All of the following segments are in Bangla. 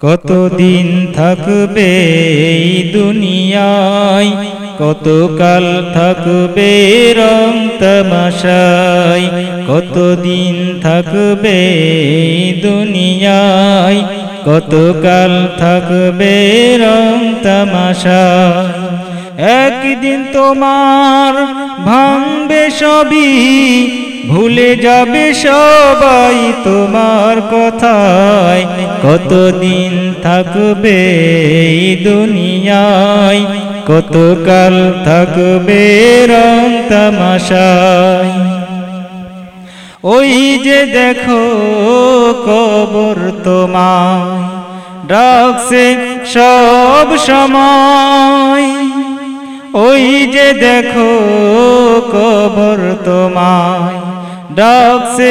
কতদিন থাকবে এই দুনিয়ায়? কতকাল থাকবে রং তামাশাই কতদিন থাকবে এই দুনিয়ায়? কতকাল থাকবে রং তামাশাই একদিন তোমার ভাঙবে সবই ভুলে যাবে সবাই তোমার কথায়। কতদিন থাকবে দুনিয়ায়? কতকাল থাকবে রং তামাশায়? ওই যে দেখো কবর তোমায়, ডাকছে সব সময়। ওই যে দেখো কবর ডাকছে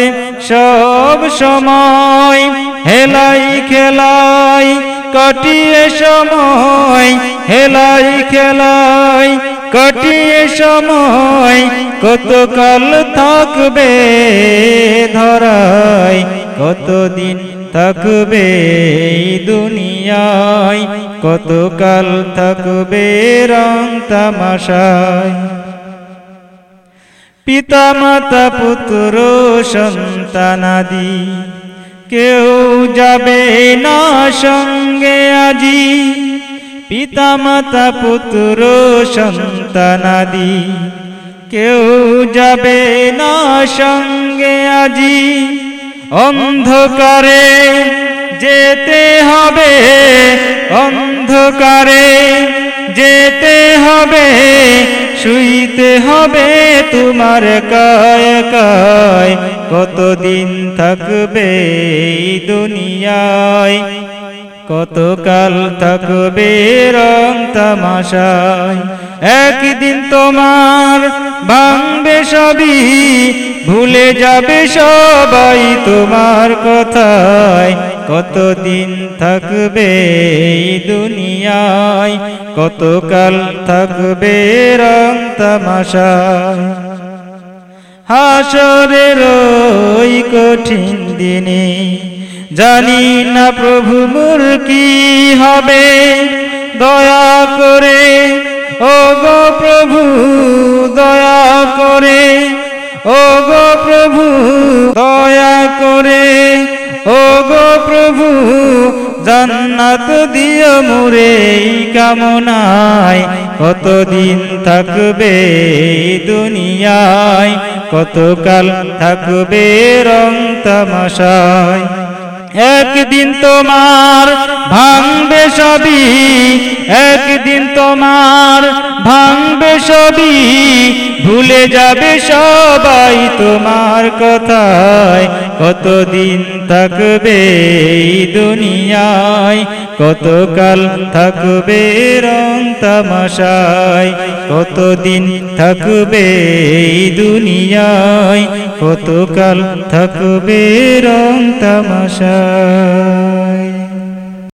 সব সময়, হেলাই খেলাই, কাটিয়ে সময়, হেলাই খেলাই, কাটিয়ে সময়, কতকাল থাকবে ধরাই কতদিন থাকবে দুনিয়ায়, কতকাল থাকবে রং তামাশায়। পিতা মাতা পুত্র, সন্তানাদি। কেউ যাবে না সঙ্গে আজি। পিতা মাতা পুত্র, সন্তানাদি। কেউ যাবে না সঙ্গে আজি। অন্ধকারে যেতে হবে, অন্ধকারে যেতে হবে। শুইতে হবে তোমার কায় কায়। কতদিন থাকবে দুনিয়ায়? কতকাল থাকবে রং তামাশায়? একদিন তোমার ভাঙবে সবই, ভুলে যাবে সবাই তোমার কতদিন থাকবে দুনিয়ায়? কতকাল থাকবে রং তামাশায় হাসরের ওই কঠিন দিনে জানি না প্রভু মোর কি হবে। দয়া করে ও গো প্রভু, দয়া করে ও গো প্রভু, দয়া করে। ও গো প্রভু, জান্নাত দিও মোরে কামনায় কতদিন থাকবে দুনিয়ায়? কতকাল থাকবে রং তামাশায়? একদিন তোমার ভাঙবে সবই, একদিন তোমার ভাঙবে সবই ভুলে যাবে সবাই তোমার কথায়। কতদিন থাকবে দুনিয়ায়? কতকাল থাকবে রং তামাশায়? কতদিন থাকবে দুনিয়ায়? কতকাল থাকবে রং তামাশায়?